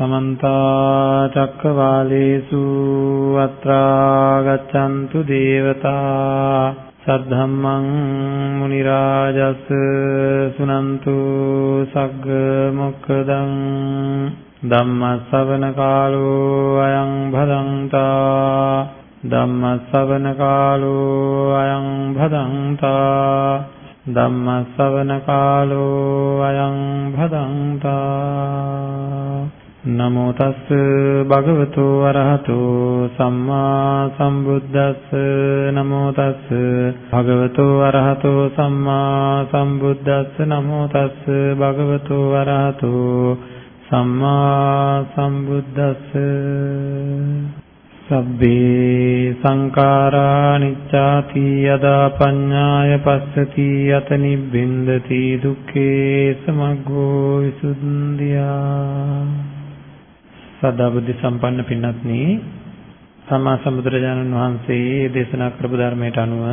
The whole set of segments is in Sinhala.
समन्ताचक्रवालेषु अत्रागच्छन्तु देवता। सद्धम्मं मुनिराजस् सुनन्तु सग्मुखदम् दम्मसवनकालो अयं भदन्ता। दम्मसवनकालो अयं भदन्ता। दम्मसवनकालो अयं भदन्ता। නමෝ තස් භගවතු අරහතෝ සම්මා සම්බුද්දස්ස. නමෝ තස් භගවතු අරහතෝ සම්මා සම්බුද්දස්ස. නමෝ තස් භගවතු අරහතෝ සම්මා සම්බුද්දස්ස. සබ්බේ සංඛාරා නිච්ඡාති යදා පඤ්ඤාය පස්සති යත නිබ්බින්දති දුක්ඛේ සමග්ගෝ විසුද්ධියා. සදා බුද්ධ සම්පන්න පින්වත්නි සම්මා සම්බුදුරජාණන් වහන්සේ දේශනා කරපු ධර්මයට අනුව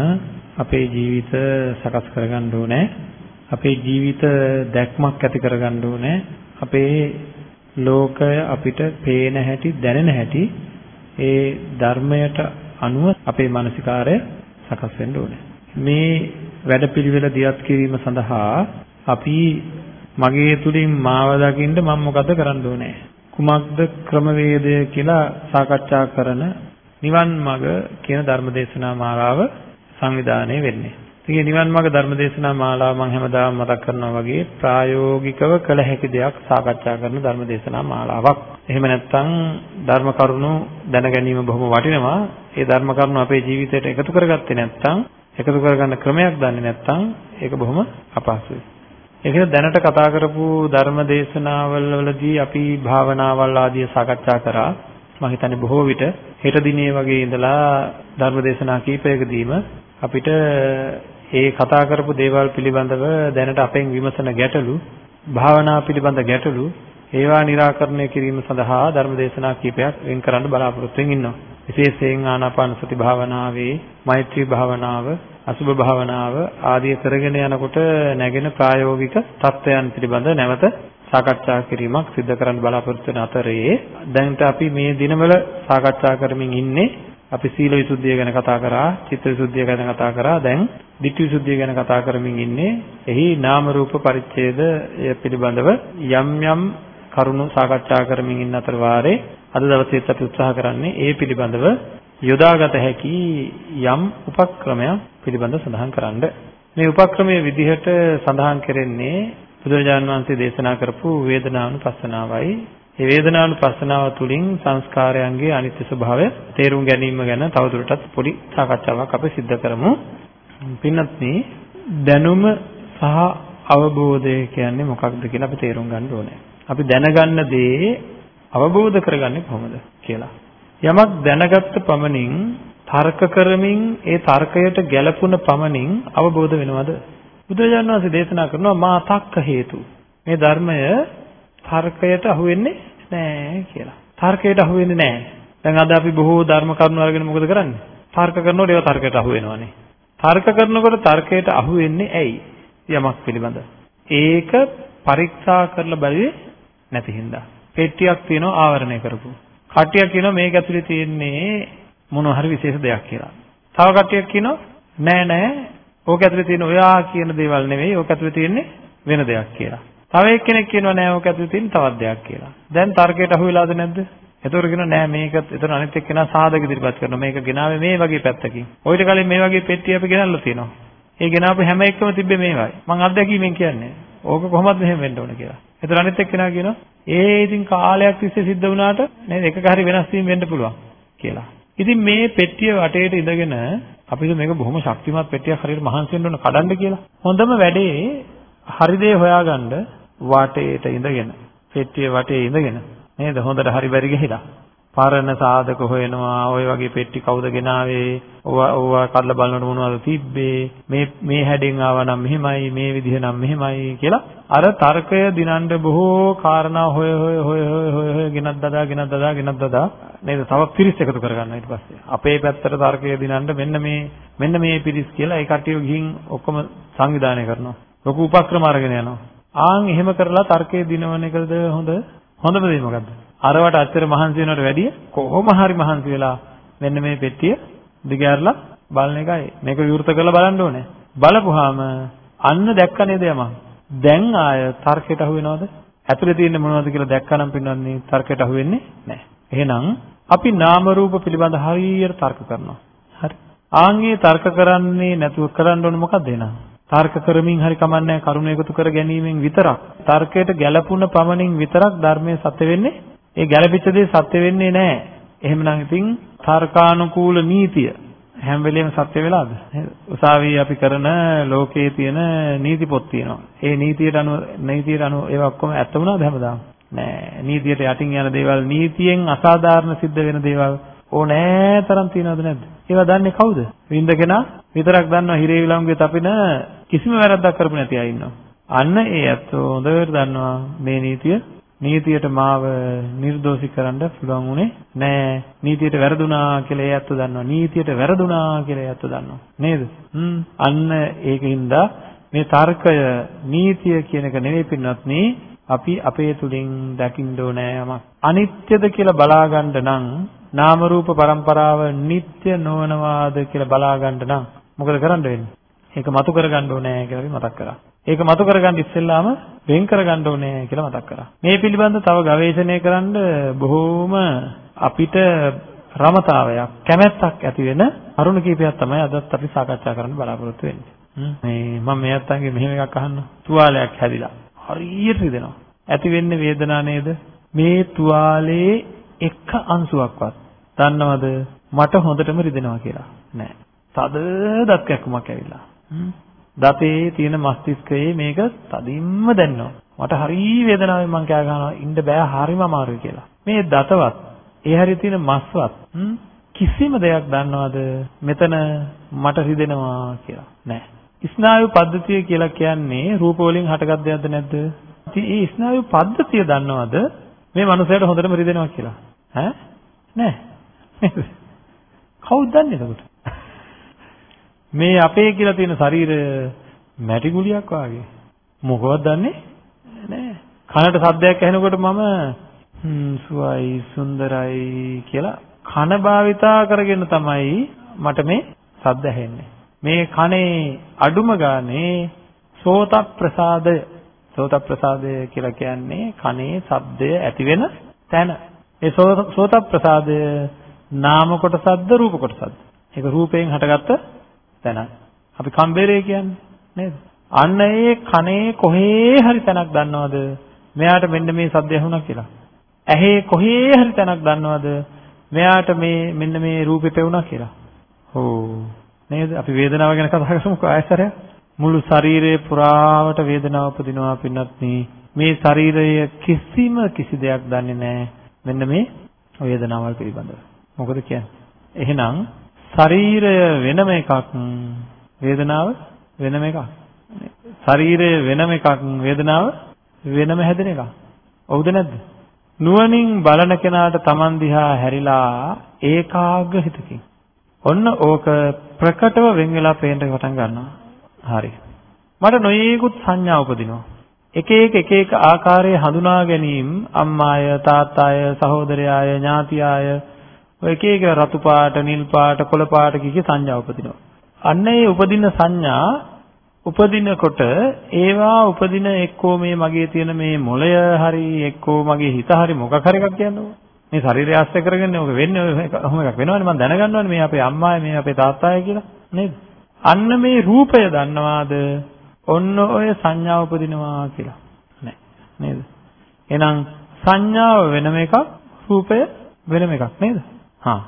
අපේ ජීවිත සකස් කරගන්න ඕනේ අපේ ජීවිත දැක්මක් ඇති කරගන්න ඕනේ අපේ ලෝකය අපිට පේන හැටි දැනෙන හැටි ඒ ධර්මයට අනුව අපේ මානසිකාරය සකස් වෙන්න ඕනේ. මේ වැඩපිළිවෙල දියත් කිරීම සඳහා අපි මගේ තුලින් මාව දකින්න මම මොකද කරන්න ඕනේ? කුමක්ද ක්‍රමවේදය කියලා සාකච්ඡා කරන නිවන් මඟ කියන ධර්මදේශනා මාලාව සංවිධානය වෙන්නේ. ඉතින් නිවන් මාර්ග ධර්මදේශනා මාලාව මම හැමදාම මතක් කරනවා වගේ ප්‍රායෝගිකව කළ හැකි දෙයක් සාකච්ඡා කරන ධර්මදේශනා මාලාවක්. එහෙම නැත්නම් ධර්ම කරුණු දැන ගැනීම බොහොම වටිනවා. ඒ ධර්ම කරුණු අපේ ජීවිතයට එකතු කරගත්තේ නැත්නම් එකතු කරගන්න ක්‍රමයක් දන්නේ නැත්නම් ඒක බොහොම අපහසුයි. ඒකද දැනට කතා කරපු ධර්ම දේශනාවල් වලදී අපි භාවනාවල් ආදිය සාකච්ඡා කරා. මම හිතන්නේ බොහෝ විට හෙට දිනේ වගේ ඉඳලා ධර්ම දේශනා කීපයකදීම අපිට ඒ කතා කරපු දේවල් පිළිබඳව දැනට අපෙන් විමසන ගැටලු භාවනා පිළිබඳ ගැටලු ඒවා निराකරණය කිරීම සඳහා ධර්ම දේශනා කීපයක් වෙන් කරන්න බලාපොරොත්තු වෙමින් ඉන්නවා. විශේෂයෙන් ආනාපාන සති භාවනාවේ මෛත්‍රී භාවනාව, අසුභ භාවනාව ආදී කරගෙන යනකොට නැගෙන ප්‍රායෝගික தත්වයන් පිළිබඳ නැවත සාකච්ඡා කිරීමක් සිදු කරන්න බලාපොරොත්තු වෙන අතරේ දැන්ට අපි මේ දිනවල සාකච්ඡා කරමින් ඉන්නේ අපි සීල විසුද්ධිය ගැන කතා කරා, චිත්ත විසුද්ධිය ගැන කතා කරා, දැන් ditthi විසුද්ධිය ගැන කතා කරමින් ඉන්නේ. එහි නාම රූප පරිච්ඡේදය පිළිබඳව යම් යම් කරුණු සාකච්ඡා කරමින් ඉන්න අතර වාරේ අද දවසේත් අපි උත්සාහ කරන්නේ ඒ පිළිබඳව යොදාගත හැකි යම් උපක්‍රමයක් පිළිබඳව සඳහන් කරන්න. මේ උපක්‍රමයේ විදිහට සඳහන් කරන්නේ බුදුරජාණන් වහන්සේ දේශනා කරපු වේදනානුපස්සනාවයි මේ වේදනානුපස්සනාව තුළින් සංස්කාරයන්ගේ අනිත්‍ය ස්වභාවය තේරුම් ගැනීම ගැන තවදුරටත් පොඩි සාකච්ඡාවක් අපි සිදු කරමු. පින්වත්නි දැනුම සහ අවබෝධය කියන්නේ මොකක්ද කියලා අපි තේරුම් ගන්න ඕනේ. අපි දැනගන්න දේ අවබෝධ කරගන්නේ කොහොමද කියලා. යමක් දැනගත්ත පමණින් තර්ක කරමින් ඒ තර්කයට ගැළපුණ පමණින් අවබෝධ වෙනවද? බුදුරජාණන් වහන්සේ දේශනා කරනවා මා තක්ක හේතු. මේ ධර්මය තර්කයට අහු වෙන්නේ නැහැ කියලා. තර්කයට අහු වෙන්නේ නැහැ. දැන් අද අපි බොහෝ ධර්ම කරුණු අරගෙන මොකද කරන්නේ? තර්ක කරනකොට ඒවා තර්කයට අහු වෙනවනේ. තර්ක කරනකොට තර්කයට අහු වෙන්නේ ඇයි? යමක් පිළිබඳ. ඒක පරීක්ෂා කරලා බලුවේ නැති හින්දා. පෙට්ටියක් තියෙනවා ආවරණය කරපු. කට්ටියක් කියනවා මේක ඇතුලේ තියෙන්නේ මොන හරි විශේෂ දෙයක් කියලා. තව කට්ටියක් කියනවා නෑ නෑ ඕක ඇතුලේ තියෙන ඔයා කියන දේවල් නෙවෙයි ඕක ඇතුලේ තියෙන්නේ වෙන දෙයක් කියලා. තව එක්කෙනෙක් කියනවා නෑ ඕක ඇතුලේ තියෙන තවත් දෙයක් කියලා. දැන් තර්කයට අහු වෙලාද නැද්ද? එතකොට කියනවා නෑ මේක එතන අනිත් එක්කෙනා සාධක ඉදිරිපත් කරනවා. මේක ගෙනාවේ මේ වගේ පැත්තකින්. ඔයිට කලින් මේ වගේ පෙට්ටිය අපි ගෙනල්ලා තියෙනවා. ඒ ගෙනාවු හැම එකම තිබ්බේ මේවයි. මං අත්දැකීමෙන් කියන්නේ. ඕක කොහොමද මෙහෙම වෙන්න ඕන කියලා. එතන අනිත් එක්කෙනා කියනවා ඒ ඉතින් කාලයක් තිස්සේ සිද්ධ වුණාට නේද එකක හරි වෙනස් වීම වෙන්න පුළුවන් කියලා. ඉතින් මේ පෙට්ටිය වටේට ඉඳගෙන අපිට මේක බොහොම ශක්තිමත් පෙට්ටියක් හරියට මහන්සි වෙන්න ඕන කඩන්න කියලා. හොඳම වැඩේ හරි දේ හොයාගන්න වටේට ඉඳගෙන පෙට්ටිය වටේ ඉඳගෙන නේද හොඳට හරි බැරි ගිහිලා පරණ සාධක හොයනවා ඔය වගේ පෙට්ටි කවුද ගෙනාවේ? ඕවා ඕවා කඩලා බලනකොට මොනවද තිබ්බේ? මේ මේ හැඩෙන් ආවා නම් මෙහෙමයි මේ විදිහ නම් මෙහෙමයි කියලා අර තර්කය දිනන්න බොහෝ කාරණා හොය හොය හොය හොය හොය හොය ගෙනත් දදා ගෙනත් දදා ගෙනත් දදා. නේද? තව පිරිස් එකතු කරගන්නවා ඊට පස්සේ. අපේ පැත්තට තර්කය දිනන්න මෙන්න මේ මෙන්න මේ පිරිස් කියලා ඒ කට්ටිය ගිහින් ඔක්කොම සංවිධානය කරනවා. ලොකු උපක්‍රම අරගෙන යනවා. ආන් එහෙම කරලා තර්කයේ දිනවන එකද හොඳ? හොඳම දේ මොකද්ද? අරවට අච්චර මහන්සි වෙනවට වැඩිය කොහොම හරි මහන්සි වෙලා මෙන්න මේ පෙට්ටිය දිගහැරලා බලන එකයි. මේක විවෘත කරලා බලන්න ඕනේ. බලපුවාම අන්න දැක්ක නේද යමක්. දැන් ආය තර්කයට අහු වෙනවද? ඇතුලේ තියෙන්නේ මොනවද කියලා දැක්කනම් පින්නන්නේ තර්කයට අහු වෙන්නේ නැහැ. එහෙනම් අපි නාම රූප පිළිබඳ හරියට තර්ක කරනවා. හරි. ආන්ගේ තර්ක කරන්නේ නැතුව කරන්න ඕනේ මොකක්ද එහෙනම්? තර්ක කරමින් හරි කමන්නේ කරුණ එකතු කර ගැනීමෙන් විතරක් තර්කයට ගැළපුණ පමණින් විතරක් ධර්මයේ සත්‍ය වෙන්නේ ඒ ගැළපිච්ච දේ සත්‍ය වෙන්නේ නැහැ. එහෙමනම් ඉතින් තර්කානුකූල නීතිය හැම වෙලෙම සත්‍ය වෙලාද? උසාවියේ අපි කරන ලෝකයේ තියෙන නීති පොත් තියෙනවා. ඒ නීතියට අනුව නීතියට අනුව ඒවා ඔක්කොම ඇත්ත වුණාද හැමදාම? නෑ. නීතියට යටින් යන දේවල් නීතියෙන් අසාධාරණ සිද්ධ වෙන දේවල් ඕනෑ තරම් තියනවද නැද්ද? ඒවා දන්නේ කවුද? වින්දකෙනා විතරක් දන්නවා හිරේ විලංගුවේ තපින කිසිම වැරද්දක් කරපු නැති අය ඉන්නවා. අන්න ඒ ඇත්තෝ හොඳට දන්නවා මේ නීතිය නීතියට මාව නිර්දෝෂී කරන්න පුළුවන් උනේ නෑ. නීතියට වැරදුනා කියලා ඒ ඇත්ත දන්නවා. නීතියට වැරදුනා කියලා ඒ ඇත්ත දන්නවා. නේද? හ්ම්. අන්න ඒකින්ද මේ තර්කය නීතිය කියන එක නෙවෙයි පින්නත් නේ අපි අපේ තුලින් දකින්න ඕනේ යමක්. අනිත්‍යද කියලා බලාගන්න නම් නාම රූප પરම්පරාව නিত্য නොවනවාද කියලා බලාගන්න නම් මොකද කරන්න වෙන්නේ? ඒක මතු කරගන්න ඕනේ කියලා අපි මතක් කරා. ඒක මතු කරගන්න ඉස්සෙල්ලාම වෙන් කරගන්න ඕනේ කියලා මතක් කරා. මේ පිළිබඳව තව ගවේෂණය කරන්න බොහෝම අපිට රමතාවයක් කැමැත්තක් ඇති වෙන කරුණ කීපයක් තමයි අදත් අපි සාකච්ඡා කරන්න බලාපොරොත්තු වෙන්නේ. මේ මම මේ අත්තන්ගේ මෙහෙම එකක් අහන්න. තුවාලයක් හැදිලා. හරියට රිදෙනවා. ඇති වෙන්නේ වේදනාව නේද? මේ තුවාලේ එක අංශුවක්වත් දන්නවද මට හොඳටම රිදෙනවා කියලා? නෑ. තද දත් කැක්කුමක් ඇවිල්ලා. දතේ තියෙන මස්තිෂ්කයේ මේක තදින්ම දැනෙනවා. මට හරි වේදනාවෙන් මං කෑ ගහනවා ඉන්න බෑ හරිම අමාරුයි කියලා. මේ දතවත් ඒ හැරි තියෙන මස්වත් කිසිම දෙයක් දන්නවද මෙතන මට රිදෙනවා කියලා නෑ. ස්නායු පද්ධතිය කියලා කියන්නේ රූප වලින් හටගත් දෙයක්ද නැද්ද? ඉතින් මේ ස්නායු පද්ධතිය දන්නවද මේ මනුස්සයාට හොඳටම රිදෙනවා කියලා? ඈ නෑ. කවුද දන්නේ එතකොට? මේ අපේ කියලා තියෙන ශරීරය මැටි ගුලියක් වාගේ. මොකවත් දන්නේ නැහැ. කනට සද්දයක් ඇහෙනකොට මම හ්ම් සුවයි සුන්දරයි කියලා කන භාවිතා කරගෙන තමයි මට මේ සද්ද ඇහෙන්නේ. මේ කනේ අඩුම ගානේ සෝත ප්‍රසාදය සෝත ප්‍රසාදය කියලා කියන්නේ කනේ ශබ්දය ඇති වෙන තැන. ඒ සෝත ප්‍රසාදය නාම කොටසක්ද රූප කොටසක්ද? ඒක රූපයෙන් හටගත්ත තැනක්. අපි කම්බරේ කියන්නේ නේද? අන්න ඒ කනේ කොහේ හරි තැනක් දන්නවද? මෙයාට මෙන්න මේ සද්ද ඇහුණා කියලා. ඇහි කොහේ හරි තැනක් දන්නවද? මෙයාට මේ මෙන්න මේ රූපේ පෙවුණා කියලා. ඕ නේද? අපි වේදනාව ගැන කතා කරමුකෝ ආයතරය. මුළු ශරීරයේ පුරාවට වේදනාව උපදිනවා පින්නත් මේ ශරීරය කිසිම කිසි දෙයක් දන්නේ නැහැ. මෙන්න මේ වේදනාවල් පිළිබඳව. මොකද කියන්නේ? එහෙනම් ශරීරය වෙනම එකක් වේදනාව වෙනම එකක්. ශරීරය වෙනම එකක් වේදනාව වෙනම හැදෙන එකක්. ඔව්ද නැද්ද? නුවණින් බලන කෙනාට Taman දිහා හැරිලා ඒකාග්‍ර හිතකින්. ඔන්න ඕක ප්‍රකටව වෙන් වෙලා පේන්න පටන් ගන්නවා. හරි. මට නොයේකුත් සංඥා උපදිනවා. එක එක එක එක ආකාරයේ හඳුනා ගැනීම අම්මාය තාත්තාය සහෝදරයාය ඥාතියාය ඔය එක එක රතු පාට, නිල් පාට, කොළ පාට කිකේ සංඥා උපදිනවා. අන්න ඒ උපදින සංඥා උපදිනකොට ඒවා උපදින එක්කෝ මේ මගේ තියෙන මේ මොළය හරි එක්කෝ මගේ හිත හරි මොකක් හරි එකක් කියන්නකෝ. මේ ශරීරය ආශ්‍රය කරගෙන ඔක වෙන්නේ ඔහොම එකක් වෙනවනේ මම දැනගන්න ඕනේ මේ අපේ අම්මායි මේ අපේ තාත්තායි කියලා නේද? අන්න මේ රූපය දන්නවාද? ඔන්න ඔය සංඥාව උපදිනවා කියලා. නෑ නේද? එහෙනම් සංඥාව වෙනම එකක් රූපය වෙනම එකක් නේද? හා.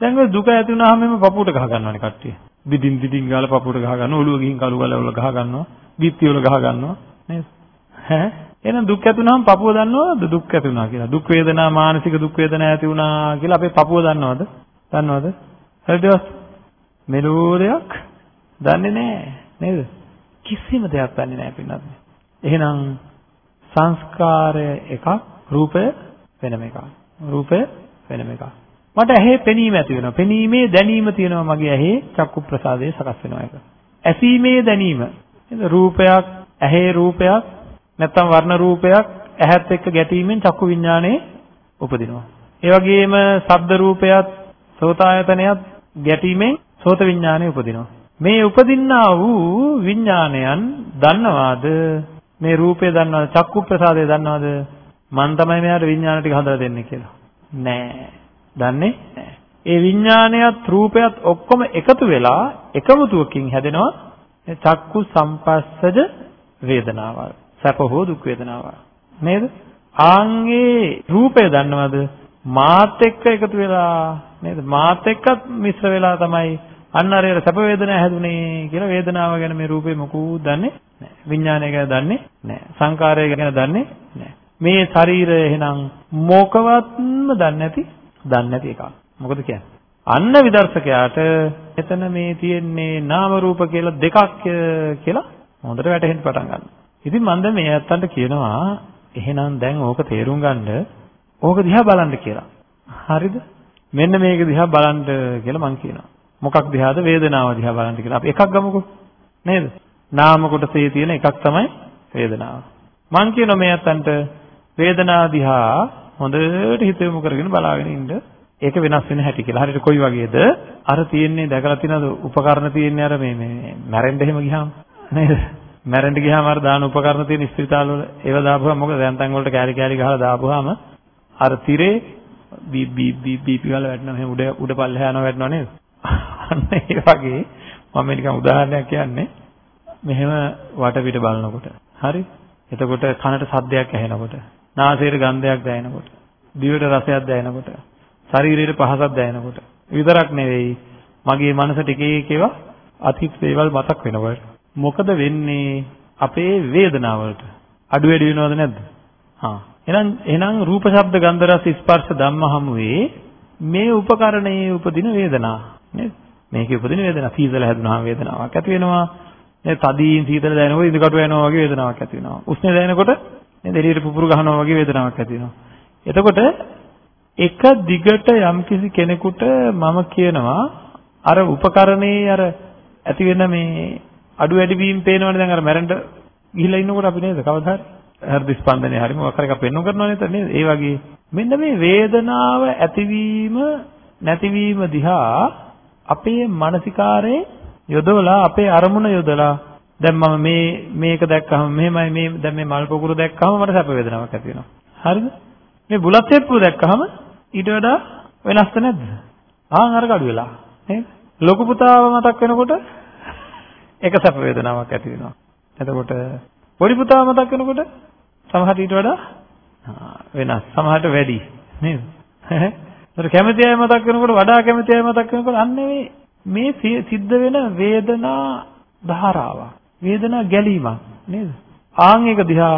දැන් ඔය දුක ඇති වුණාම එම පපුවට ගහ ගන්නවානේ කට්ටිය. දිදින් දිදින් ගාලා පපුවට ගහ ගන්නවා, ඔළුව ගිහින් කළු ගාලා වල ගහ ගන්නවා, බිත්ති වල ගහ ගන්නවා නේද? ඈ එහෙනම් දුක් ඇති වුණාම පපුව දන්නවද දුක් ඇති වුණා කියලා. දුක් වේදනා මානසික දුක් වේදනා ඇති වුණා කියලා අපේ පපුව දන්නවද? දන්නවද? හරිද? මෙලෝ දෙයක් දන්නේ නැහැ නේද? කිසිම දෙයක් දන්නේ නැහැ පින්නත්. එහෙනම් සංස්කාරය එකක් රූපය වෙනම එකක්. රූපය වෙනම එකක්. මට ඇහි පෙනීම ඇති වෙනවා. පෙනීමේ දැනීම තියෙනවා මගේ ඇහි චක්කු ප්‍රසාදයේ සකස් වෙනවා ඒක. ඇසීමේ දැනීම. නේද? රූපයක්, ඇහි රූපයක්, නැත්නම් වර්ණ රූපයක් ඇහත් එක්ක ගැටීමෙන් චක්කු විඥානේ උපදිනවා. ඒ වගේම ශබ්ද රූපයත් සෝතායතනයත් ගැටීමෙන් සෝත විඥානය උපදිනවා. මේ උපදින්නා වූ විඥානයන් දන්නවාද මේ රූපය දන්නවද චක්කු ප්‍රසාදය දන්නවද මන් තමයි මෙයාට විඥාන ටික හදලා දෙන්නේ කියලා නෑ දන්නේ නෑ ඒ විඥානයත් රූපයත් ඔක්කොම එකතු වෙලා එකමුතුවකින් හැදෙනවා. චක්කු සම්පස්සජ වේදනාවල් සැප හෝ දුක් වේදනාවල්. නේද? ආන්ගේ රූපය දන්නවද? මාත් එක්ක එකතු වෙලා. නේද? මාත් එක්කත් මිශ්‍ර වෙලා තමයි අන්න අර සැප වේදනා හැදුනේ කියලා වේදනාව ගැන මේ රූපේ මොකුත් දන්නේ නැහැ. විඥානය ගැන දන්නේ නැහැ. සංකාරය ගැන දන්නේ නැහැ. මේ ශරීරය එහෙනම් මොකවත්ම දන්නේ නැති දන්නේ නැති එකක්. මොකද කියන්නේ? අන්න විදර්ශකයාට එතන මේ තියෙන්නේ නාම රූප කියලා දෙකක් කියලා හොඳට වැටහෙන්න පටන් ගන්නවා. ඉතින් මම දැන් මේ ඇත්තන්ට කියනවා එහෙනම් දැන් ඕක තේරුම් ගන්න ඕක දිහා බලන්න කියලා. හරිද? මෙන්න මේක දිහා බලන්න කියලා මම කියනවා. මොකක් දිහාද වේදනාව දිහා බලන්න කියලා. අපි එකක් ගමුකෝ. නේද? නාම කොටසේ තියෙන එකක් තමයි වේදනාව. මම කියනවා මේ අතන්ට වේදනාව දිහා හොඳට හිත යොමු කරගෙන බලාගෙන ඉන්න. ඒක වෙනස් වෙන හැටි කියලා. හරියට කොයි වගේද? අර තියෙන්නේ දැකලා තියෙනවද උපකරණ තියෙන්නේ අර මේ මේ මැරෙන්න එහෙම ගියාම නේද? මැරෙන්න ගියාම අර දාන උපකරණ තියෙන ස්පිරිතාල වල ඒව දාපුවම මොකද දැන් තැන් වලට කෑලි කෑලි ගහලා දාපුවාම අර තිරේ බී බී බී බී වල වැටෙනවා එහෙනම් උඩ උඩ පල්ලෙහා යනවා වැටෙනවා නේද? අන්න ඒ වගේ මම නිකන් උදාහරණයක් කියන්නේ මෙහෙම වටපිට බලනකොට හරි එතකොට කනට සද්දයක් ඇහෙනකොට නාසයට ගන්ධයක් දැනෙනකොට දිවට රසයක් දැනෙනකොට ශරීරයට පහසක් දැනෙනකොට. විතරක් නෙවෙයි මගේ මනසට එක එක ඒවා අතීත දේවල් මතක් වෙනකොට මොකද වෙන්නේ? අපේ වේදනාවලට. අඩු වැඩි වෙනවද නැද්ද? හා. එහෙනම් එහෙනම් රූප ශබ්ද ගන්ධ රස ස්පර්ශ ධම්ම හමුවේ මේ උපකරණයේ උපදින වේදනා. නේද? මේකේ උපදින වේදනාව සීතල හැදුනහම වේදනාවක් ඇති වෙනවා. නේද? තදින් සීතල දැනෙනකොට ඉඳකට යනවා වගේ වේදනාවක් ඇති වෙනවා. උෂ්ණ දැනෙනකොට නේද එළියට පුපුරු ගහනවා වගේ වේදනාවක් ඇති වෙනවා. එතකොට එක දිගට යම්කිසි කෙනෙකුට මම කියනවා අර උපකරණේ අර ඇති වෙන මේ අඩු වැඩි වීම පේනවනේ දැන් අර මැරෙන්න ගිහිල්ලා ඉන්නකොට අපි නේද? කවදා හරි. හෘද ස්පන්දනය හරි මොකක් හරි එකක් පෙන්වු කරනවා නේද නේද? ඒ වගේ. මෙන්න මේ වේදනාව ඇතිවීම නැතිවීම දිහා අපේ මානසිකාරයේ යොදවලා අපේ අරමුණ යොදලා දැන් මම මේ මේක දැක්කම මෙහෙමයි මේ දැන් මේ මල් පොකුරු දැක්කම මට සැප වේදනාවක් ඇති වෙනවා. හරිද? මේ බුලත් තෙප්පුව දැක්කම ඊට වඩා වෙනස්ද නැද්ද? ආන් අර කඩු වෙලා නේද? ලොකු පුතාව මතක් වෙනකොට ඒක සැප වේදනාවක් ඇති වෙනවා. එතකොට පොඩි පුතාව මතක් වෙනකොට සමහරට ඊට වඩා වෙනස්. සමහරට වැඩි නේද? ඒතර කැමති අය මතක් කරනකොට වඩා කැමති අය මතක් කරනකොට අන්න මේ මේ සිද්ධ වෙන වේදනා ධාරාවක්. වේදනා ගැලීමක් නේද? ආන් එක දිහා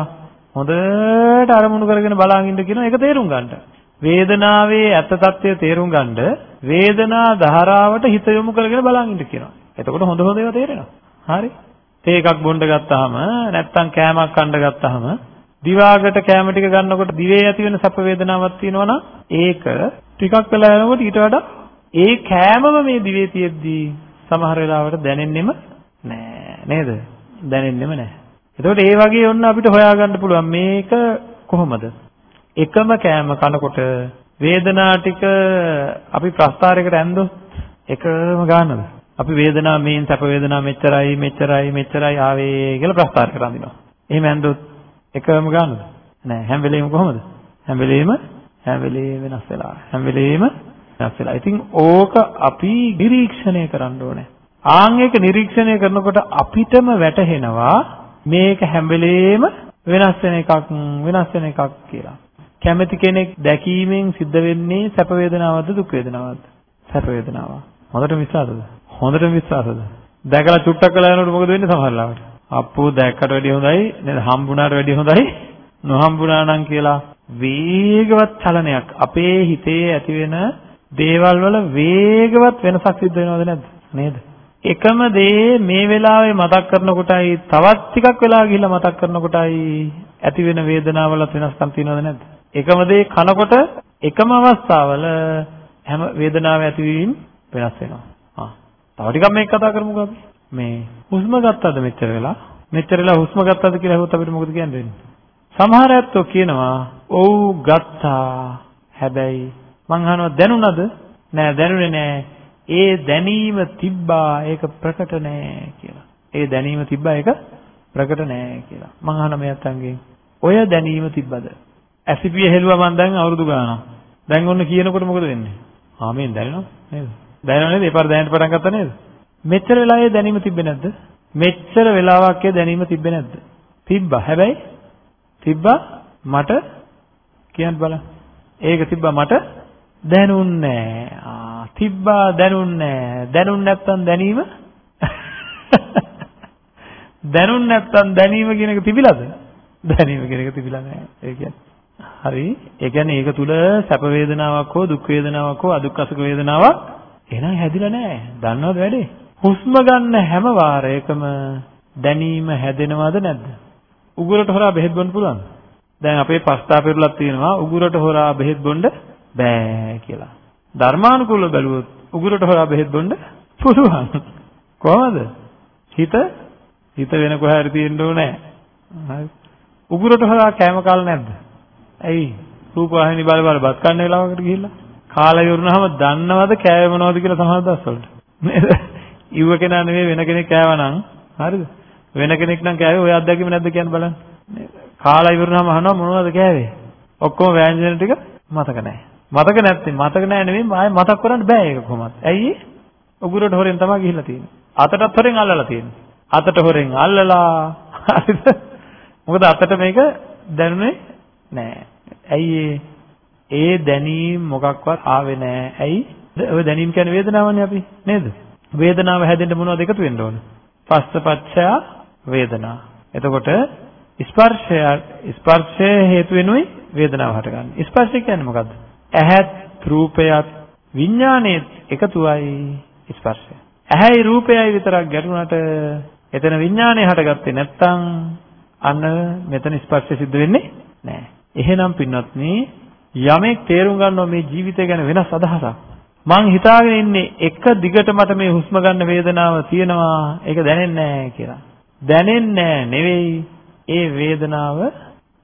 හොඳට අරමුණු කරගෙන බලාගෙන ඉන්න කියනවා ඒක තේරුම් ගන්නට. වේදනාවේ ඇත්ත తත්වය තේරුම් ගන්නද වේදනා ධාරාවට හිත යොමු කරගෙන බලාගෙන ඉන්න කියනවා. එතකොට හොඳ හොඳ ඒවා තේරෙනවා. හරි? තේ එකක් බොන්න ගත්තාම නැත්තම් කෑමක් කන්න ගත්තාම දිවාගට කැම ටික ගන්නකොට දිවේ ඇති වෙන සැප වේදනාවක් තියෙනවා ඒක ටිකක් වෙලා යනකොට ඊට වඩා ඒ කෑමම මේ දිවේ තියෙද්දී සමහර වෙලාවට දැනෙන්නෙම නෑ නේද? දැනෙන්නෙම නෑ. එතකොට ඒ වගේ ඔන්න අපිට හොයාගන්න පුළුවන් මේක කොහොමද? එකම කෑම කනකොට වේදනා ටික අපි ප්‍රස්තාරයකට ඇන්දොත් එකම ගන්නද? අපි වේදනාව මේන් සැප වේදනාව මෙච්චරයි මෙච්චරයි මෙච්චරයි ආවේ කියලා ප්‍රස්තාරයකට අඳිනවා. එහෙම ඇන්දොත් එකම ගන්නද? නෑ හැම වෙලෙම කොහොමද? හැම වෙලෙම හැම වෙලෙම වෙනස් වෙලා. හැම වෙලෙම වෙනස් වෙලා. ඉතින් ඕක අපි නිරීක්ෂණය කරන්න ඕනේ. ආන් එක නිරීක්ෂණය කරනකොට අපිටම වැටහෙනවා මේක හැම වෙලෙම වෙනස් වෙන එකක් වෙනස් වෙන එකක් කියලා. කැමැති කෙනෙක් දැකීමෙන් සිද්ධ වෙන්නේ සැප වේදනාවක්ද දුක් වේදනාවක්ද? සැප වේදනාවක්. හොඳට විශ්වාසද? හොඳට විශ්වාසද? දැකලා චුට්ටක් කළා යනකොට මොකද වෙන්නේ සමහර ලාවට? අප්පෝ දැක්කට වැඩිය හොඳයි නේද හම්බුණාට වැඩිය හොඳයි නොහම්බුණා නම් කියලා වේගවත් චලනයක් අපේ හිතේ ඇති වෙන දේවල් වල වේගවත් වෙනසක් සිද්ධ වෙනවද නැද්ද නේද එකම දේ මේ වෙලාවේ මතක් කරනකොටයි තවත් ටිකක් වෙලා ගිහිල්ලා මතක් කරනකොටයි ඇති වෙන වේදනාවලත් වෙනස්කම් තියෙනවද නැද්ද එකම දේ කනකොට එකම අවස්ථාවල හැම වේදනාවක් ඇතිවීම වෙනස් වෙනවා ආ තව ටිකක් මේක කතා කරමුකෝ අපි මේ හුස්ම ගත්තද මෙච්චර වෙලා? මෙච්චර වෙලා හුස්ම ගත්තද කියලා අහුවොත් අපිට මොකද කියන්න වෙන්නේ? සමහර ඇත්තෝ කියනවා ඔව් ගත්තා. හැබැයි මං අහනවා දැනුණද? නෑ දැනුනේ නෑ. ඒ දැනීම තිබ්බා ඒක ප්‍රකට නෑ කියලා. ඒ දැනීම තිබ්බා ඒක ප්‍රකට නෑ කියලා. මං අහන මෙයත් අංගෙන් ඔය දැනීම තිබ්බද? ඇසිපිය හෙළුවා මං දැන් අවුරුදු ගානක්. දැන් ඔන්න කියනකොට මොකද වෙන්නේ? ආ මේ දැනෙනව නේද? දැනෙනව නේද? ඒ පාර දැනෙන්න පටන් ගත්තා නේද? මෙච්චර වෙලා ඒ දැනීම තිබ්බේ නැද්ද? මෙච්චර වෙලාවක් ඒ දැනීම තිබ්බේ නැද්ද? තිබ්බා. හැබැයි තිබ්බා මට කියන්න බලන්න. ඒක තිබ්බා මට දැනුන්නේ නැහැ. ආ තිබ්බා දැනුන්නේ නැහැ. දැනුන්නේ නැත්තම් දැනීම දැනුන්නේ නැත්තම් දැනීම කියන එක තිබිලාද? දැනීම කියන එක තිබිලා නැහැ. ඒ කියන්නේ හරි. ඒ කියන්නේ ඒක තුල සැප වේදනාවක් හෝ දුක් වේදනාවක් හෝ අදුක්කසක වේදනාවක් එහෙනම් හැදිලා නැහැ. දන්නවද වැඩේ? හුස්ම ගන්න හැම වාරයකම දැනීම හැදෙනවද නැද්ද? උගුරට හොරා බෙහෙත් බොන්න පුළුවන්ද? දැන් අපේ පස්තා පෙරලක් තියෙනවා උගුරට හොරා බෙහෙත් බොන්න බෑ කියලා. ධර්මානුකූලව බැලුවොත් උගුරට හොරා බෙහෙත් බොන්න පුළුවන්. කොහමද? හිත හිත වෙන කොහේ හරි තියෙන්න ඕනේ. හරි. උගුරට හොරා කැම කාල නැද්ද? ඇයි? රූපවාහිනී බල බල බත් කන්න වෙලාවකට ගිහිල්ලා කාලා ඉවරනහම දන්නවද කෑවේ මොනවද කියලා සමහර දවස්වල. නේද? ඉව කෙනා නෙවෙයි වෙන කෙනෙක් කෑවනම් හරිද? වෙන කෙනෙක් නම් කෑවේ ඔය අත්දැකීම නැද්ද කියන්න බලන්න. කාලා ඉවරනහම අහනවා මොනවද කෑවේ? ඔක්කොම ව්‍යංජන ටික මතක නැහැ. මතක නැත්නම් මතක නැහැ නෙවෙයි ආයෙ මතක් කරන්න බෑ ඒක කොහොමද? ඇයි? උගුරට හොරෙන් තමයි ගිහිල්ලා තියෙන්නේ. අතටත් හොරෙන් අල්ලලා තියෙන්නේ. අතට හොරෙන් අල්ලලා හරිද? මොකද අතට මේක දැනුනේ නෑ. ඇයි ඒ දැනීම මොකක්වත් ආවේ නෑ. ඇයි? ඔය දැනීම කියන්නේ වේදනාවනේ අපි නේද? වේදනාව හැදෙන්න මොනවද එකතු වෙන්න ඕන? පස්සපච්චය වේදනා. එතකොට ස්පර්ශය ස්පර්ශය හේතු වෙනුයි වේදනාව හටගන්නේ. ස්පර්ශය කියන්නේ මොකද්ද? ඇහත් රූපයත් විඥානයේත් එකතුවයි ස්පර්ශය. ඇහැයි රූපයයි විතරක් ගැටුණාට එතන විඥානය හටගත්තේ නැත්නම් අන්න මෙතන ස්පර්ශය සිද්ධ වෙන්නේ නැහැ. එහෙනම් පින්වත්නි යමෙක් තේරුම් ගන්නවා මේ ජීවිතය ගැන වෙනස් අදහසක්. මං හිතාගෙන ඉන්නේ එක දිගට මට මේ හුස්ම ගන්න වේදනාව තියෙනවා ඒක දැනෙන්නේ නැහැ කියලා. දැනෙන්නේ නෙවෙයි ඒ වේදනාව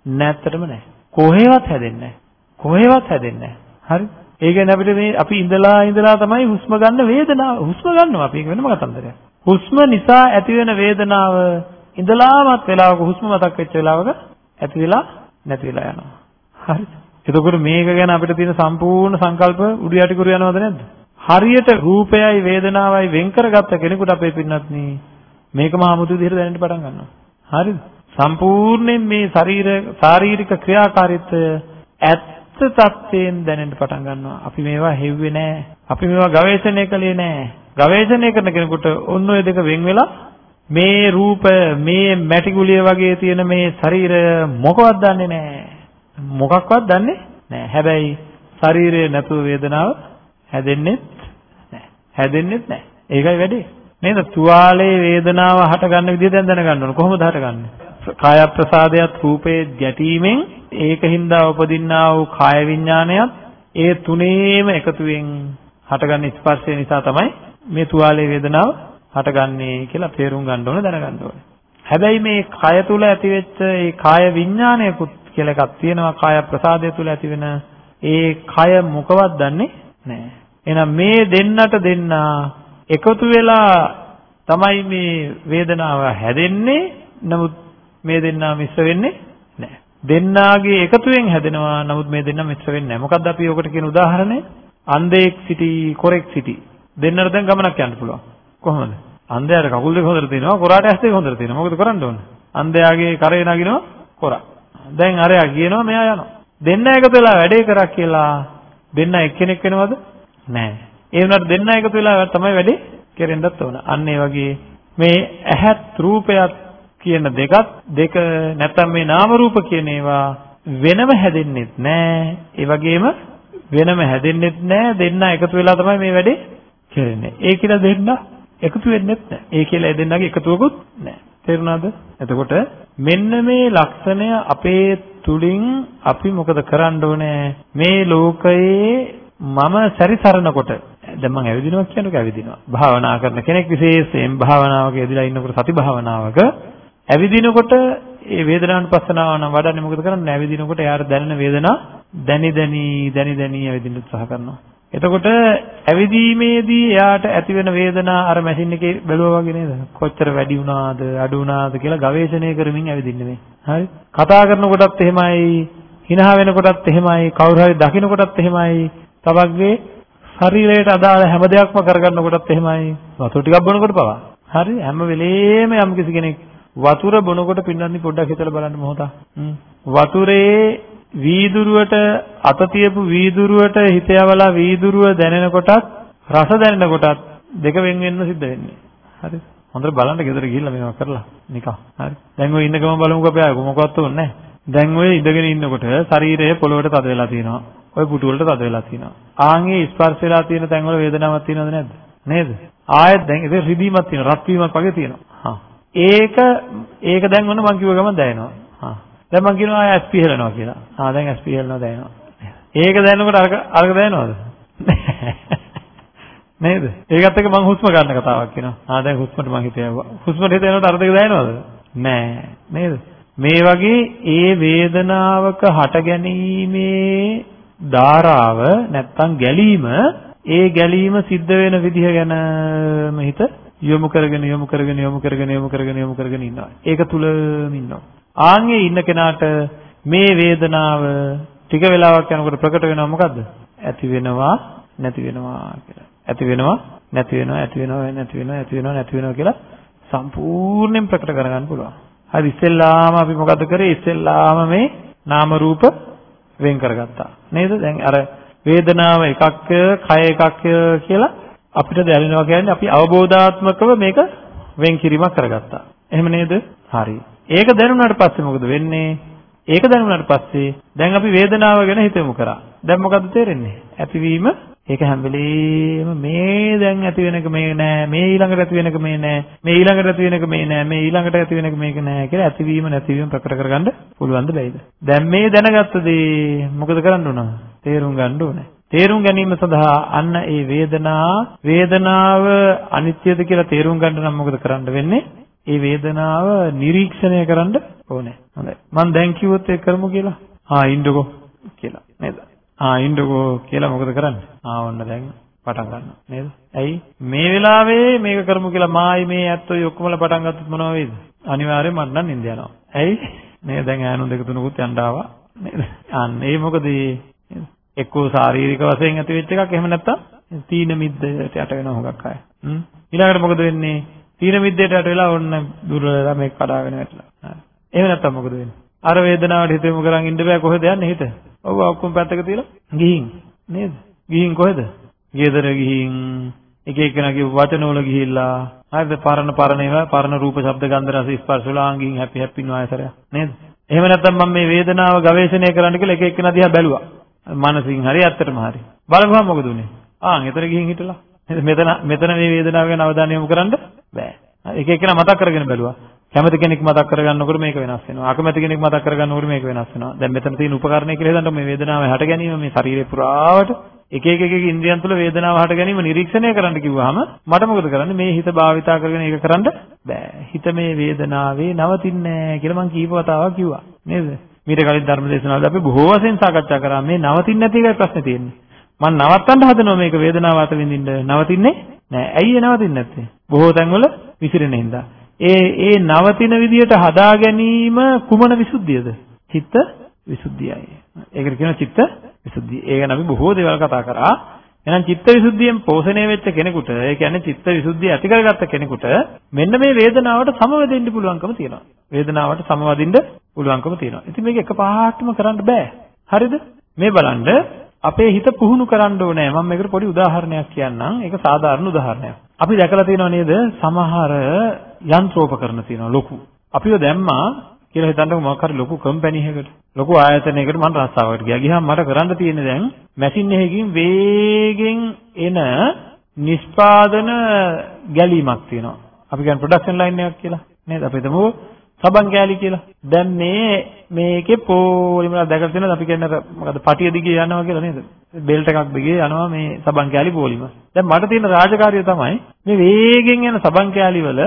නැත්තටම නැහැ. කොහෙවත් හැදෙන්නේ නැහැ. කොහෙවත් හැදෙන්නේ නැහැ. හරි? ඒ කියන්නේ අපිට මේ අපි ඉඳලා ඉඳලා තමයි හුස්ම ගන්න වේදනාව හුස්ම ගන්නවා අපි ඒක වෙනම කතන්දරයක්. හුස්ම නිසා ඇති වෙන වේදනාව ඉඳලාමත් වෙලාවක හුස්ම මතක් වෙච්ච වෙලාවක ඇති වෙලා නැති වෙලා යනවා. හරිද? එතකොට මේක ගැන අපිට තියෙන සම්පූර්ණ සංකල්ප උඩු යටි කර යනවද නැද්ද? හරියට රූපයයි වේදනාවයි වෙන් කරගත්ත කෙනෙකුට අපේ පින්නත් මේක මහමුතු විදිහට දැනෙන්න පටන් ගන්නවා. හරිද? සම්පූර්ණයෙන් මේ ශරීර ශාරීරික ක්‍රියාකාරීත්වය ඇත්ත තත්ත්වයෙන් දැනෙන්න පටන් ගන්නවා. අපි මේවා හෙව්වේ නෑ. අපි මේවා ගවේෂණය කළේ නෑ. ගවේෂණය කරන කෙනෙකුට ඔන්න ඔය දෙක වෙන් වෙලා මේ රූප මේ මැටි ගුලිය වගේ තියෙන මේ ශරීරය මොකවත් දන්නේ නැහැ. මොකක්වත් දන්නේ නැහැ. හැබැයි ශරීරයේ නැතුව වේදනාව හැදෙන්නෙත් නැහැ. හැදෙන්නෙත් නැහැ. ඒකයි වැඩේ. නේද? තුවාලේ වේදනාව හටගන්න විදිහ දැන් දැනගන්න ඕන. කොහොමද හටගන්නේ? කාය ප්‍රසාදයට රූපේ ගැටීමෙන් ඒකින්ද උපදින්නා වූ කාය විඥානයත් ඒ තුනේම එකතුවෙන් හටගන්න ස්පර්ශය නිසා තමයි මේ තුවාලේ වේදනාව හටගන්නේ කියලා තේරුම් ගන්න ඕන දැනගන්න ඕනේ. හැබැයි මේ කය තුල ඇතිවෙච්ච ඒ කාය විඥානයකුත් කියලා එකක් තියෙනවා කාය ප්‍රසාදය තුල ඇතිවෙන ඒ කය මොකවත් දන්නේ නැහැ. එහෙනම් මේ දෙන්නට දෙන්න එකතු වෙලා තමයි මේ වේදනාව හැදෙන්නේ. නමුත් මේ දෙන්නා මිශ්‍ර වෙන්නේ නැහැ. දෙන්නාගේ එකතුවෙන් හැදෙනවා. නමුත් මේ දෙන්නා මිශ්‍ර වෙන්නේ නැහැ. මොකද්ද අපි ඔකට කියන උදාහරණය? අන්ධෙක් සිටි, කොරෙක් සිටි. දෙන්නට දැන් ගමනක් යන්න පුළුවන්. කොහොමද? අන්ධයාට කකුල් දෙක හොඳට තියෙනවා, කොරාට ඇස් දෙක හොඳට තියෙනවා. මොකද කරන්න ඕන? අන්ධයාගේ කරේ නගිනවා කොරා. දැන් අරයා කියනවා මෙයා යනවා. දෙන්න එකතු වෙලා වැඩේ කරා කියලා දෙන්න එක්කෙනෙක් වෙනවද? නෑ. ඒ වුණාට දෙන්න එකතු වෙලා තමයි වැඩේ කෙරෙන්නත් ඕන. අන්න ඒ වගේ මේ ඇහත් රූපයත් කියන දෙකත් දෙක නැත්නම් මේ නාම රූප කියන ඒවා වෙනම හැදෙන්නෙත් නෑ. ඒ වගේම වෙනම හැදෙන්නෙත් නෑ. දෙන්න එකතු වෙලා තමයි මේ වැඩේ කෙරෙන්නේ. ඒ කියලා දෙන්න එකතු වෙන්නෙත් නැහැ. ඒ කියලා ඒ දෙන්නගේ එකතුවකුත් නැහැ. තේරුණාද? එතකොට මෙන්න මේ ලක්ෂණය අපේ තුලින් අපි මොකද කරන්න ඕනේ? මේ ලෝකයේ මම සැරිසරනකොට දැන් මම ඇවිදිනවා කියනකොට ඇවිදිනවා. භාවනා කරන කෙනෙක් විශේෂයෙන් භාවනාවක යෙදලා ඉන්නකොට සති භාවනාවක ඇවිදිනකොට ඒ වේදනානුපස්සනාව නම් වඩන්නේ මොකද කරන්නේ? ඇවිදිනකොට එයාට දැනෙන වේදනා දැනි දැනි දැනි දැනි ඇවිදින්න උත්සාහ කරනවා. එතකොට ඇවිදීමේදී එයාට ඇතිවෙන වේදනා අර මැෂින් එකේ බැලුවා වගේ නේද? කොච්චර වැඩි වුණාද, අඩු වුණාද කියලා ගවේෂණය කරමින් ඇවිදින්නේ මේ. හරි? කතා කරනකොටත් එහෙමයි, hina වෙනකොටත් එහෙමයි, කවුරු හරි දකින්නකොටත් එහෙමයි. තවගේ ශරීරයට අදාළ හැම දෙයක්ම කරගන්නකොටත් එහෙමයි. වතුර ටිකක් බොනකොට පවා. හරි? හැම වෙලේම යම් කිසි කෙනෙක් වතුර බොනකොට පින්නන්නේ පොඩ්ඩක් හිතලා බලන්න මොහොතක්. වතුරේ වීදුරුවට අත තියපු වීදුරුවට හිත යවලා වීදුරුව දැනෙනකොටත් රස දැනෙනකොටත් දෙක වෙන් වෙන්න සිද්ධ වෙන්නේ. හරිද? හොඳට බලන්න ගෙදර ගිහිල්ලා මේවා කරලා නිකන්. හරි. දැන් ඔය ඉන්න ගමන් බලමුකෝ අපි ආයෙ මොකවත් ඕනේ නැහැ. දැන් ඔය ඉඳගෙන ඉන්නකොට ශරීරය පොළොවට තද වෙලා තියෙනවා. ඔය පුටු වලට තද වෙලා තියෙනවා. ආන්ගේ ස්පර්ශ වෙලා තියෙන තැන් වල වේදනාවක් තියෙනවද නැද්ද? නේද? ආයෙත් දැන් ඒක රිදීමක් තියෙනවා. රත් වීමක් වගේ තියෙනවා. හා. ඒක ඒක දැන් ඔන්න මං කිව්ව ගමන් දැනෙනවා. හා. දැන් මං කියනවා ආයෙ ඇස් පිහලනවා කියලා. ආ දැන් ඇස් පිහලනවා දැනෙනවා. ඒක දැනනකොට අරක අරක දැනනවද? නේද? ඒකත් එක්ක මං හුස්ම ගන්න කතාවක් කියනවා. ආ දැන් හුස්මට මං හිතේ හුස්මට හිතේ යනකොට අර දෙක දැනනවද? නෑ. නේද? මේ වගේ ඒ වේදනාවක හට ගැනීමේ ධාරාව නැත්තම් ගැලීම ඒ ගැලීම සිද්ධ වෙන විදිහ ගැනම හිත යොමු කරගෙන යොමු කරගෙන යොමු කරගෙන යොමු කරගෙන යොමු කරගෙන ඉන්නවා. ඒක තුලම ඉන්නවා. ආන්ගේ ඉන්න කෙනාට මේ වේදනාව ටික වෙලාවක් යනකොට ප්‍රකට වෙනවා මොකද්ද? ඇති වෙනවා නැති වෙනවා කියලා. ඇති වෙනවා නැති වෙනවා ඇති වෙනවා නැති වෙනවා ඇති වෙනවා නැති වෙනවා කියලා සම්පූර්ණයෙන් ප්‍රකට කරගන්න පුළුවන්. හරි ඉස්සෙල්ලාම අපි මොකද කරේ? ඉස්සෙල්ලාම මේ නාම රූප වෙන් කරගත්තා. නේද? දැන් අර වේදනාව එකක්, කය එකක් කියලා අපිට දැනෙනවා කියන්නේ අපි අවබෝධාත්මකව මේක වෙන් කිරීමක් කරගත්තා. එහෙම නේද? හරි. ඒක දැනුණාට පස්සේ මොකද වෙන්නේ? ඒක දැනුණාට පස්සේ දැන් අපි වේදනාව ගැන හිතමු කරා. දැන් මොකද තේරෙන්නේ? ඇතිවීම ඒක හැම වෙලෙම මේ දැන් ඇති වෙන එක මේ නෑ මේ ඊළඟට ඇති වෙන එක මේ නෑ මේ ඊළඟට ඇති වෙන එක මේ නෑ මේ ඊළඟට ඇති වෙන එක මේක නෑ කියලා ඇතිවීම නැතිවීම ප්‍රකට කරගන්න පුළුවන්ද බැයිද දැන් මේ දැනගත්ත දේ මොකද කරන්න ඕන තේරුම් ගන්න ඕනේ තේරුම් ගැනීම සඳහා අන්න ඒ වේදනා වේදනාව අනිත්‍යද කියලා තේරුම් ගන්න නම් මොකද කරන්න වෙන්නේ ඒ වේදනාව නිරීක්ෂණය කරන්න ඕනේ හොඳයි මම දැන් කිව්වොත් ඒක කරමු කියලා ආ ඉන්නකෝ කියලා නේද ආ ඉන්නකෝ කියලා මොකද කරන්නේ? ආ ඔන්න දැන් පටන් ගන්නවා නේද? ඇයි මේ වෙලාවේ මේක කරමු කියලා මායි මේ ඇත්තෝ ඔක්කොමලා පටන් ගත්තොත් මොනව වෙයිද? අනිවාර්යයෙන් මට නම් නිින්ද යනවා. ඇයි? මේ දැන් ඈනුම් දෙක තුනකුත් යන්න ආවා නේද? අන්න ඒ මොකද එක්කෝ ශාරීරික වශයෙන් ඇති වෙච්ච එකක් එහෙම නැත්තම් තීන මිද්දට යට වෙනවා හුඟක් අය. හ්ම් ඊළඟට මොකද වෙන්නේ? තීන මිද්දට යට වෙලා ඔන්න දුර්වල මේක කඩාගෙන වැටලා. එහෙම නැත්තම් මොකද වෙන්නේ? අර වේදනාවට හිත යොමු කරන් ඉන්න බෑ කොහෙද යන්නේ හිත? ඔව් ඔක්කොම පැත්තක තියලා ගිහින් නේද? ගිහින් කොහෙද? ගෙදර ගිහින් එක එකනාගේ වචනවල ගිහිල්ලා හරිද පරණ පරණ ඒවා පරණ රූප ශබ්ද ගන්ධ රස ස්පර්ශ වල ආංගින් හැපි හැපින් ආයතරය නේද? එහෙම නැත්නම් මම මේ වේදනාව ගවේෂණය කරන්න කියලා එක එකනා දිහා බැලුවා. මනසින් හරි ඇත්තටම හරි. බලපුවම මොකද උනේ? ආන් එතන ගිහින් හිටලා. මෙතන මෙතන මේ වේදනාව ගැන අවධානය යොමු කරන්න බෑ. එක එකනා මතක් කරගෙන බැලුවා. කැමති කෙනෙක් මතක් කරගන්නකොට මේක වෙනස් වෙනවා. අකමැති කෙනෙක් මතක් කරගන්නකොට මේක වෙනස් වෙනවා. දැන් මෙතන තියෙන උපකරණය කියලා හිතන්න මේ වේදනාව හට ගැනීම මේ ශරීරේ පුරාවට එක එක එක එක ඉන්ද්‍රියන් තුළ වේදනාව හට ගැනීම නිරීක්ෂණය කරන්න කිව්වහම මට මොකද කරන්නේ? මේ හිත භාවිතා කරගෙන ඒක කරන්න බෑ. හිත මේ වේදනාවේ නවතින්නේ නැහැ කියලා මම කීප වතාවක් කිව්වා. නේද? මීට කලින් ධර්ම දේශනාවලදී අපි බොහෝ වශයෙන් සාකච්ඡා කරා මේ නවතින්නේ නැති එකයි ප්‍රශ්නේ තියෙන්නේ. මම නවත්තන්න හදනවා මේක වේදනාව අත විඳින්න නවතින්නේ නැහැ. ඇයි ඒ නවතින්නේ නැත්තේ? බොහෝ තැන්වල විසිරෙන හින්දා. ඒ ඒ නවතින විදියට හදා ගැනීම කුමන විසුද්ධියද? චිත්ත විසුද්ධියයි. ඒකට කියනවා චිත්ත විසුද්ධිය. ඒක ගැන අපි බොහෝ දේවල් කතා කරා. එහෙනම් චිත්ත විසුද්ධියෙන් පෝෂණය වෙච්ච කෙනෙකුට, ඒ කියන්නේ චිත්ත විසුද්ධිය ඇති කරගත්ත කෙනෙකුට මෙන්න මේ වේදනාවට සමවදින්න පුළුවන්කම තියෙනවා. වේදනාවට සමවදින්න පුළුවන්කම තියෙනවා. ඉතින් මේක එකපාරටම කරන්න බෑ. හරිද? මේ බලන්න අපේ හිත පුහුණු කරන්න ඕනේ. මම මේකට පොඩි උදාහරණයක් කියන්නම්. ඒක සාධාරණ උදාහරණයක්. අපි දැකලා තියෙනව නේද? සමහර යන්ත්‍රෝපකරණ තියෙනවා ලොකු. අපිව දැම්මා කියලා හිතන්නකො මොකක් හරි ලොකු කම්පැනි එකකට. ලොකු ආයතනයකට මම රස්සාවකට ගියා. ගියාම මට කරන්න තියෙන්නේ දැන් මැෂින් එකකින් වේගෙන් එන නිෂ්පාදන ගැලීමක් තියෙනවා. අපි කියන්නේ ප්‍රොඩක්ෂන් ලයින් එකක් කියලා. නේද? අපි හිතමු සබන් කෑලි කියලා. දැන් මේ මේකේ පොලිමර දැකලා තියෙනවද අපි කියන්නේ මොකද පටිය දිගේ යනවා කියලා නේද? බෙල්ට් එකක් දිගේ යනවා මේ සබන් කෑලි පොලිම. දැන් මට තියෙන රාජකාරිය තමයි මේ වේගෙන් යන සබන් කෑලි වල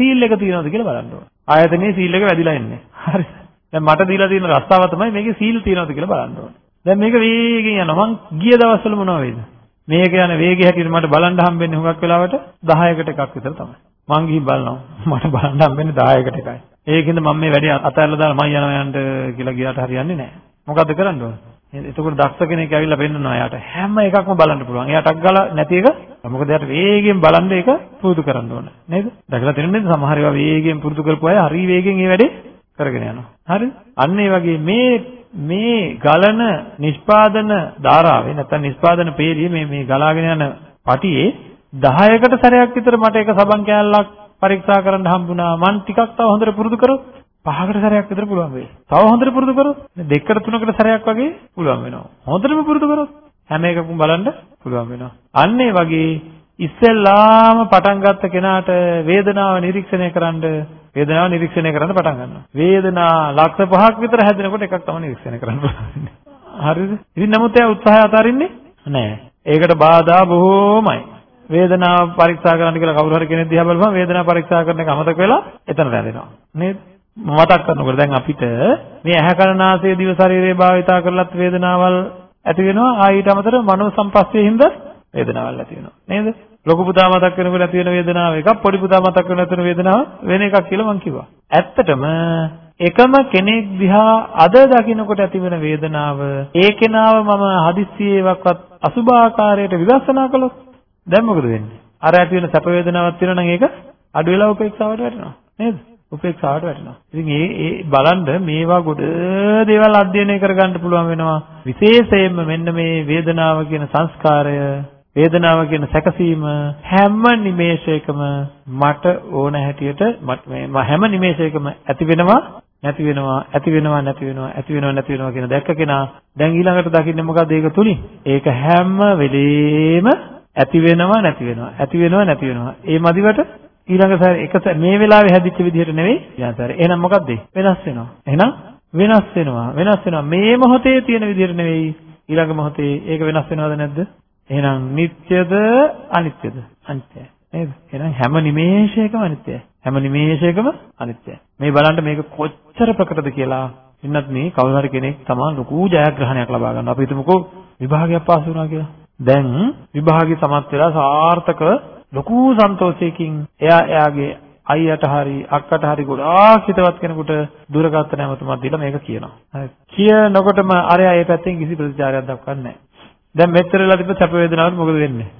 සීල් එක තියෙනවද කියලා බලන්න ඕනේ. ආයතනයේ සීල් එක වැඩිලා ඉන්නේ. හරි. දැන් මට දීලා තියෙන රස්තාව තමයි මේකේ සීල් තියෙනවද කියලා බලන්න ඕනේ. දැන් මේක වේගෙන් යනවා. මං ගිය දවස්වල මොනව වේද? මේක යන වේගය හැටියට මට බලන්න හම්බෙන්නේ හුඟක් වෙලාවට 10කට එකක් විතර තමයි. මං ගිහින් බලනවා. මට බලන්න හම්බෙන්නේ 10කට එකයි. ඒකින්ද මම මේ වැඩේ අතහැරලා දාලා මං යනවා යන්න කියලා ගියාට හරියන්නේ නැහැ. මොකද්ද කරන්න ඕන? එතකොට දක්ෂ කෙනෙක් ඇවිල්ලා පෙන්නනවා එයාට හැම එකක්ම බලන්න පුළුවන්. එයාට අග්ගලා නැති එක මොකද එයාට වේගෙන් බලන්න ඒක පුරුදු කරන්න ඕන. නේද? දැකලා තියෙනවද සමහර ඒවා වේගෙන් පුරුදු කරපු අය හරි වේගෙන් මේ වැඩේ කරගෙන යනවා. හරිද? අන්න ඒ වගේ මේ මේ ගලන නිෂ්පාදන ධාරාවේ නැත්නම් නිෂ්පාදන පේළිය මේ මේ ගලාගෙන යන පටියේ 10කට සැරයක් විතර මට එක සබන් කෑල්ලක් පරීක්ෂා කරන්න හම්බුණා. මං ටිකක් තව හොඳට පුරුදු කරොත් පහකට සැරයක් විතර පුළුවන් වෙයි. තව හොඳට පුරුදු කරොත් දෙකකට තුනකට සැරයක් වගේ පුළුවන් වෙනවා. හොඳටම පුරුදු කරොත් හැම එකකම බලන්න පුළුවන් වෙනවා. අන්න ඒ වගේ ඉස්සෙල්ලාම පටන් ගත්ත කෙනාට වේදනාව නිරීක්ෂණය කරන්න වේදනාව නිරීක්ෂණය කරන්න පටන් ගන්නවා. වේදනා ලක්ෂ පහක් විතර හැදෙනකොට එකක් තමයි නිරීක්ෂණය කරන්න පුළුවන්. හරිද? ඉතින් නමුත් එයා උත්සාහය අතාරින්නේ නැහැ. ඒකට බාධා බොහෝමයි. වේදනාව පරීක්ෂා කරන්න කියලා කවුරු හරි කෙනෙක් දිහා බලපුවම වේදනාව පරීක්ෂා කරන එක අමතක වෙලා එතන රැඳෙනවා. නේද? මතක් කරනකොට දැන් අපිට මේ ඇහැ කන නාසය දිව ශරීරය භාවිතා කරලත් වේදනාවල් ඇති වෙනවා. ආ ඊට අමතරව මනෝ සංපස්සේ හින්දා වේදනාවල් ඇති වෙනවා. නේද? ලොකු පුතා මතක් වෙනකොට ඇති වෙන වේදනාව එකක් පොඩි පුතා මතක් වෙනකොට ඇති වෙන වේදනාව වෙන එකක් කියලා මම කිව්වා. ඇත්තටම එකම කෙනෙක් දිහා අද දකින්නකොට ඇති වෙන වේදනාව ඒ කෙනාව මම හදිස්සියේවත් අසුභාකාරයට විදර්ශනා කළොත් දැන් මොකද වෙන්නේ? අර ඇති වෙන සැප වේදනාවක් තියෙනවා නම් ඒක අඩු වෙලා උපේක්ෂාවට වැටෙනවා. නේද? උපේක්ෂාවට වැටෙනවා. ඉතින් ඒ ඒ බලන්න මේවා ගොඩ දේවල් අධ්‍යයනය කරගන්න පුළුවන් වෙනවා. විශේෂයෙන්ම මෙන්න මේ වේදනාව කියන සංස්කාරය වේදනාව කියන සැකසීම හැම නිමේෂයකම මට ඕන හැටියට මේ හැම නිමේෂයකම ඇති වෙනවා නැති වෙනවා ඇති වෙනවා නැති වෙනවා ඇති වෙනවා නැති වෙනවා කියන දැක්ක කෙනා දැන් ඊළඟට දකින්නේ මොකද්ද ඒක තුලින් ඒක හැම වෙලේම ඇති වෙනවා නැති වෙනවා ඇති වෙනවා නැති වෙනවා ඒ මදිවට ඊළඟ සැරේ එක මේ වෙලාවේ හැදිච්ච විදිහට නෙවෙයි ඊළඟ සැරේ. එහෙනම් මොකද්ද? වෙනස් වෙනවා. එහෙනම් වෙනස් වෙනවා. වෙනස් වෙනවා. මේ මොහොතේ තියෙන විදිහට නෙවෙයි ඊළඟ මොහොතේ ඒක වෙනස් වෙනවද නැද්ද? එහෙනම් නිට්ටයද අනිත්‍යද? අනිත්‍යයි. නේද? එහෙනම් හැම නිමේෂයකම අනිත්‍යයි. හැම නිමේෂයකම අනිත්‍යයි. මේ බලන්න මේක කොච්චර ප්‍රකටද කියලා ඉන්නත් මේ කවුරු හරි කෙනෙක් තමා ලොකු ජයග්‍රහණයක් ලබා ගන්නවා. අපි හිතමුකෝ විභාගයක් පාස් වුණා කියලා. දැන් විභාගේ සමත් වෙලා සාර්ථක ලොකු සන්තෝෂයකින් එයා එයාගේ අයියට හරි අක්කට හරි ගොඩාක් හිතවත් කෙනෙකුට දුරකථන ඇමතුමක් දීලා මේක කියනවා. හරි. කියනකොටම අරයා ඒ පැත්තෙන් කිසි ප්‍රතිචාරයක් දක්වන්නේ නැහැ. දැන් මෙච්චර වෙලා තිබ්බ සැප වේදනාවට මොකද වෙන්නේ?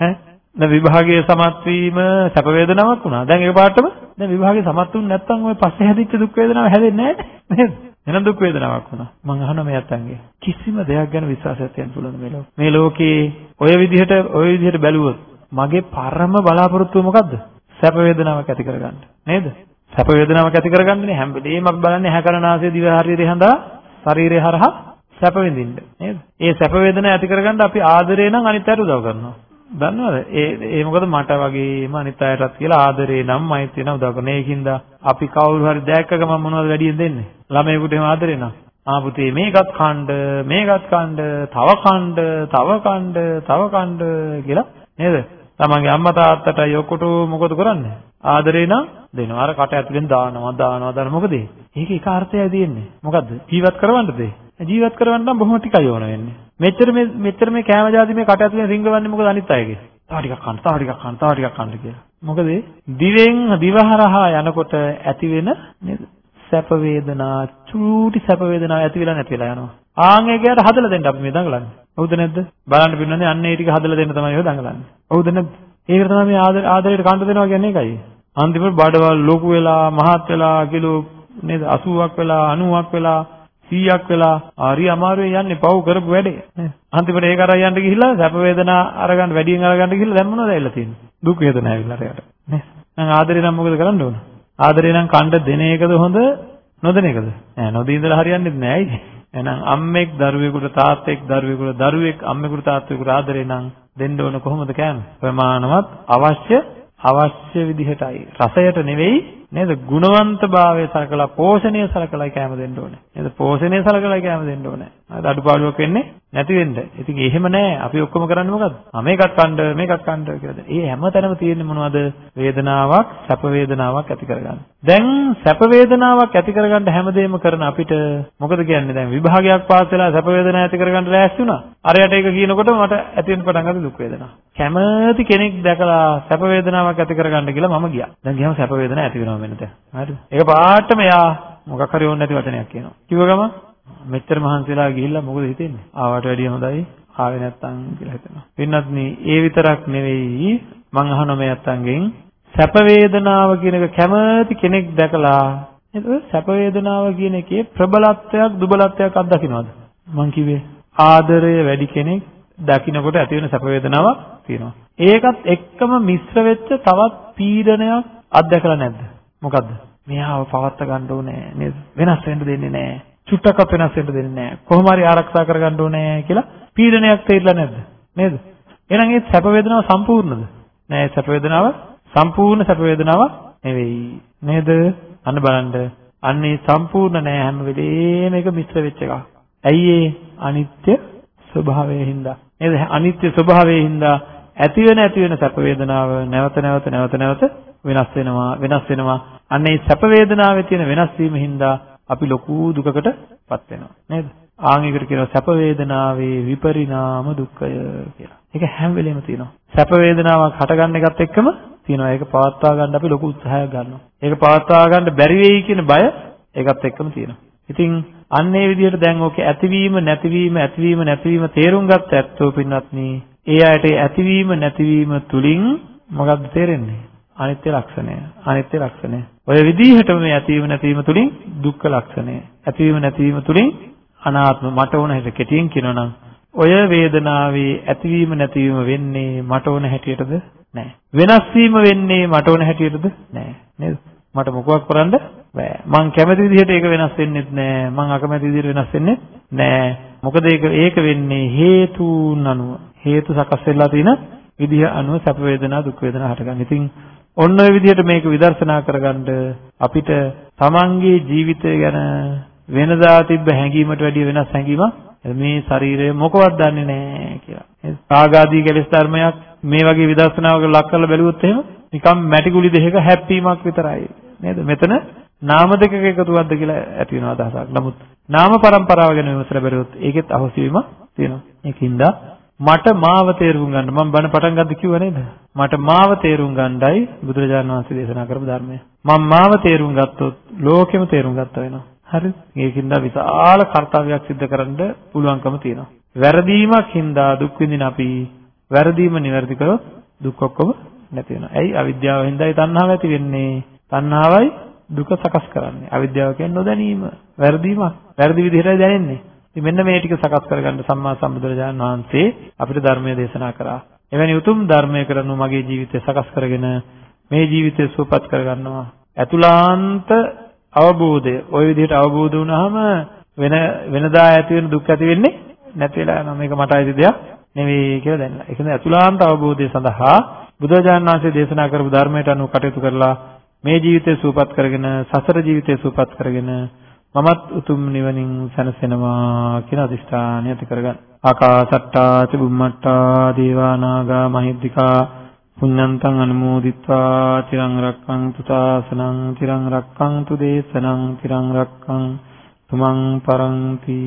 ඈ? දැන් විභාගයේ සමත් වීම සැප වේදනාවක් වුණා. දැන් ඒකපාරටම දැන් විභාගයේ සමත් වුනේ නැත්නම් ওই පස්සේ හැදිච්ච දුක් වේදනාව හැදෙන්නේ නැහැ නේද? එනම් දුක් වේදනාවක් වුණා. මම අහනවා මේ අතංගේ කිසිම දෙයක් ගැන විශ්වාසයක් තියන්න පුළුවන් මේ ලෝකේ. මේ ලෝකේ ඔය විදිහට ඔය විදිහට බැලුවොත් මගේ පරම බලාපොරොත්තුව මොකද්ද? සැප වේදනාවක් ඇති කරගන්න. නේද? සැප වේදනාවක් ඇති කරගන්නනේ හැම වෙලේම අපි බලන්නේ ඇහැ කරන ආසය දිව හරියට හඳා ශරීරය හරහා සැප විඳින්න. නේද? ඒ සැප වේදනාව ඇති කරගන්න අපි ආදරේ නම් අනිත් අයට උදව් කරනවා. දන්නවද? ඒ ඒ මොකද මට වගේම අනිත් අයටත් කියලා ආදරේ නම් මෛත්‍රිය නම් උදව් කරනවා. ඒකින්ද අපි කවුරු හරි දැක්ක ගමන් මොනවද වැඩියෙන් දෙන්නේ? ළමයෙකුට එහෙම ආදරේ නම්. ආ පුතේ මේකත් කණ්ඩ මේකත් කණ්ඩ තව කණ්ඩ තව කණ්ඩ තව කණ්ඩ කියලා නේද? තමන්ගේ අම්මා තාත්තටයි ඔක්කොට මොකද කරන්නේ? ආදරේ නම් දෙනවා. අර කට ඇතුලෙන් දානවා දානවා දාන මොකද? ඒක එක අර්ථයයි තියෙන්නේ. මොකද්ද? ජීවත් කරවන්නද? ජීවත් කරවන්න නම් බොහොම ටිකයි ඕන වෙන්නේ. මෙච්චර මේ මෙච්චර මේ කෑම જાති මේ කට ඇතුලෙන් රිංගවන්නේ මොකද අනිත් අයගේ? තව ටිකක් කන්න, තව ටිකක් කන්න, තව ටිකක් කන්න කියලා. මොකද දිවෙන් දිවහරහා යනකොට ඇති වෙන නේද? සැප වේදනා, චූටි සැප වේදනා ඇති වෙලා නැති වෙලා යනවා. ආන් ඒකයට හදලා දෙන්න අපි මේ දඟලන්නේ. හවුද නැද්ද? බලන්න පින්නන්නේ අන්න ඒ ටික හදලා දෙන්න තමයි ඔය දඟලන්නේ. හවුද නැද්ද? ඒකට තමයි මේ ආදර ආදරයට කන්න දෙනවා කියන්නේ ඒකයි. අන්තිමට බඩවල් ලොකු වෙලා මහත් වෙලා කිලෝ නේද 80ක් වෙලා 90ක් වෙලා 100ක් වෙලා හරි අමාරුවේ යන්නේ පව් කරපු වැඩේ. අන්තිමට ඒක අරන් යන්න ගිහිල්ලා සැප වේදනා අරගන්න වැඩියෙන් අරගන්න ගිහිල්ලා දැන් මොනවද ඇවිල්ලා තියෙන්නේ? දුක් වේදනා ඇවිල්ලා රයට. නේ? දැන් ආදරේ නම් මොකද කරන්න ඕන? ආදරේ නම් කණ්ඩ දෙන එකද හොඳ නොදෙන එකද? නෑ නොදී ඉඳලා හරියන්නේ නැහැ ඇයි? එහෙනම් අම්මෙක් දරුවෙකුට තාත්තෙක් දරුවෙකුට දරුවෙක් අම්මෙකුට තාත්තෙකුට ආදරේ නම් දෙන්න ඕන කොහොමද කෑම? ප්‍රමාණවත් අවශ්‍ය අවශ්‍ය විදිහටයි. රසයට නෙවෙයි නේද? ගුණවන්තභාවය සලකලා පෝෂණය සලකලා කැම දෙන්න ඕනේ. නේද? පෝෂණය සලකලා කැම දෙන්න ඕනේ. හරි අඩුපාඩුවක් වෙන්නේ නැති වෙන්න. ඉතින් එහෙම නෑ. අපි ඔක්කොම කරන්නේ මොකද්ද? ආ මේකක් කන්න මේකක් කන්න කියලා. ඒ හැමතැනම තියෙන්නේ මොනවද? වේදනාවක්, සැප වේදනාවක් ඇති කරගන්න. දැන් සැප වේදනාවක් ඇති කරගන්න හැමදේම කරන අපිට මොකද කියන්නේ දැන් විභාගයක් පාස් වෙලා සැප වේදනාවක් ඇති කරගන්න ලෑස්ති වුණා. අරයට ඒක කියනකොට මට ඇති වෙන පටන් ගත්ත දුක් වේදනාව. කැමති කෙනෙක් දැකලා සැප වේදනාවක් ඇති කරගන්න කියලා මම ගියා. දැන් ගියාම සැප වේදනාවක් ඇති වෙනවා මෙන්න දැන්. හරිද? ඒක පාටම යා මොකක් හරි ඕනේ නැති වචනයක් කියනවා. කිව්ව ගමන් මෙච්චර මහන්සිලා ගිහිල්ලා මොකද හිතෙන්නේ? ආවට වැඩිය හොඳයි ආවේ නැත්තම් කියලා හිතනවා. පින්වත්නි, ඒ විතරක් නෙවෙයි මං අහන මේ නැත්තන්ගෙන් සැප වේදනාව කියන එක කැමති කෙනෙක් දැකලා නේද? සැප වේදනාව කියන එකේ ප්‍රබලත්වයක් දුබලත්වයක් අත්දකින්නවද? මං කිව්වේ ආදරය වැඩි කෙනෙක් දකින්නකොට ඇති වෙන සැප වේදනාවක් තියෙනවා. ඒකත් එක්කම මිශ්‍ර වෙච්ච තවත් පීඩනයක් අත්දැකලා නැද්ද? මොකද්ද? මෙයාව පවත්ත ගන්න ඕනේ නේද? වෙනස් වෙන්න දෙන්නේ නැහැ. චුට්ටක්වත් වෙනස් වෙන්න දෙන්නේ නැහැ. කොහොම හරි ආරක්ෂා කරගන්න ඕනේ කියලා පීඩනයක් තේරිලා නැද්ද? නේද? එහෙනම් ඒ සැප වේදනාව සම්පූර්ණද? නෑ සැප වේදනාව සම්පූර්ණ සැප වේදනාවක් නෙවෙයි. නේද? අන්න බලන්න. අන්නේ සම්පූර්ණ නෑ හැම වෙලේම එක මිශ්‍ර වෙච්ච එකක්. ඇයි ඒ අනිත්‍ය ස්වභාවයෙන් හින්දා. නේද? අනිත්‍ය ස්වභාවයෙන් හින්දා ඇති වෙන ඇති වෙන සැප වේදනාව නැවත නැවත නැවත නැවත වෙනස් වෙනවා වෙනස් වෙනවා. අන්න ඒ සැප වේදනාවේ තියෙන වෙනස් වීම හින්දා අපි ලොකු දුකකටපත් වෙනවා නේද? ආන් එකට කියනවා සැප වේදනාවේ විපරිණාම දුක්ඛය කියලා. ඒක හැම වෙලෙම තියෙනවා. සැප වේදනාවක් හටගන්න එකත් එක්කම තියෙනවා. ඒක පවත්වා ගන්න අපි ලොකු උත්සාහයක් ගන්නවා. ඒක පවත්වා ගන්න බැරි වෙයි කියන බය ඒකත් එක්කම තියෙනවා. ඉතින් අන්න ඒ විදිහට දැන් ඕකේ ඇතිවීම නැතිවීම ඇතිවීම නැතිවීම තේරුම් ගත්ත ඇත්තෝ පින්වත්නි ඒ ඇයට ඇතිවීම නැතිවීම තුලින් මොකක්ද තේරෙන්නේ? අනිත්‍ය ලක්ෂණය. අනිත්‍ය ලක්ෂණය. ඔය විදිහටම මේ ඇතිවීම නැතිවීම තුලින් දුක්ඛ ලක්ෂණය. ඇතිවීම නැතිවීම තුලින් අනාත්ම මට ඕන හැට කෙටියෙන් කියනවනම් ඔය වේදනාවේ ඇතිවීම නැතිවීම වෙන්නේ මට ඕන හැටියටද නැහැ. වෙනස් වීම වෙන්නේ මට ඕන හැටියටද නැහැ. නේද? මට මොකක් කරන්න බෑ. මං කැමති විදිහට ඒක වෙනස් වෙන්නෙත් නෑ. මං අකමැති විදිහට වෙනස් වෙන්නෙත් නෑ. මොකද ඒක ඒක වෙන්නේ හේතුන් අනුව. හේතු සකස් වෙලා තියෙන විදිහ අනුව සැප වේදනා දුක් වේදනා හටගන්න. ඉතින් ඔන්න ඔය විදිහට මේක විදර්ශනා කරගන්න අපිට තමන්ගේ ජීවිතය ගැන වෙනදා තිබ්බ හැඟීමට වැඩිය වෙනස් හැඟීමක් මේ ශරීරය මොකවත් දන්නේ නැහැ කියලා. ඒ රාගාදී කෙලෙස් ධර්මයක් මේ වගේ විදර්ශනාවක ලක් කරලා බැලුවොත් එහෙම නිකම් මැටි ගුලි දෙකක හැප්පීමක් විතරයි. නේද? මෙතන නාම දෙකක එකතුවක්ද කියලා ඇති වෙන අදහසක්. නමුත් නාම પરම්පරාව ගැන විමසලා බැලුවොත් ඒකෙත් අහුසීමක් තියෙනවා. ඒකින්ද මට මාව තේරුම් ගන්න මම බණ පටන් ගද්දි කිව්ව නේද? මට මාව තේරුම් ගන්නයි බුදුරජාණන් වහන්සේ දේශනා කරපු ධර්මය. මම මාව තේරුම් ගත්තොත් ලෝකෙම තේරුම් ගත්තා වෙනවා. හරිද? ඒකින්ද විශාල කාර්යයක් සිදු කරන්න පුළුවන්කම තියෙනවා. වැරදීමක් හින්දා දුක් විඳින අපි වැරදීම නිවැරදි කරොත් දුක් ඔක්කොම නැති වෙනවා. ඇයි? අවිද්‍යාව හින්දායි තණ්හාව ඇති වෙන්නේ. තණ්හාවයි දුක සකස් කරන්නේ. අවිද්‍යාව කියන්නේ නොදැනීම, වැරදීමක්. වැරදි විදිහටයි දැනෙන්නේ. ඉතින් මෙන්න මේ ටික සකස් කරගන්න සම්මා සම්බුදුරජාණන් වහන්සේ අපිට ධර්මය දේශනා කරා. එවැනි උතුම් ධර්මයකට නු මගේ ජීවිතය සකස් කරගෙන මේ ජීවිතය සුවපත් කරගන්නවා. අතුලාන්ත අවබෝධය ওই විදිහට අවබෝධ වුණාම වෙන වෙනදා ඇති වෙන දුක් ඇති වෙන්නේ නැති වෙලා යනවා. මේක මට අයිති දෙයක් නෙවෙයි කියලා දැනලා. ඒක නිසා අතුලාන්ත අවබෝධය සඳහා බුදුරජාණන් වහන්සේ දේශනා කරපු ධර්මයට අනුව කටයුතු කරලා මේ ජීවිතය සුවපත් කරගෙන සසර ජීවිතය සුවපත් කරගෙන මමත් උතුම් නිවනින් සැනසෙනවා කියන අදිෂ්ඨානය ඇති කරගන්න. ආකාසට්ටා චුම්මට්ටා දේවා නාග මහිද්దికා පුඤ්ඤන්තං අනුමෝදිත්වා තිරං රක්ඛන්තු සාසනං තිරං රක්ඛන්තු දේශනං තිරං රක්ඛන් තුමන් පරන්ති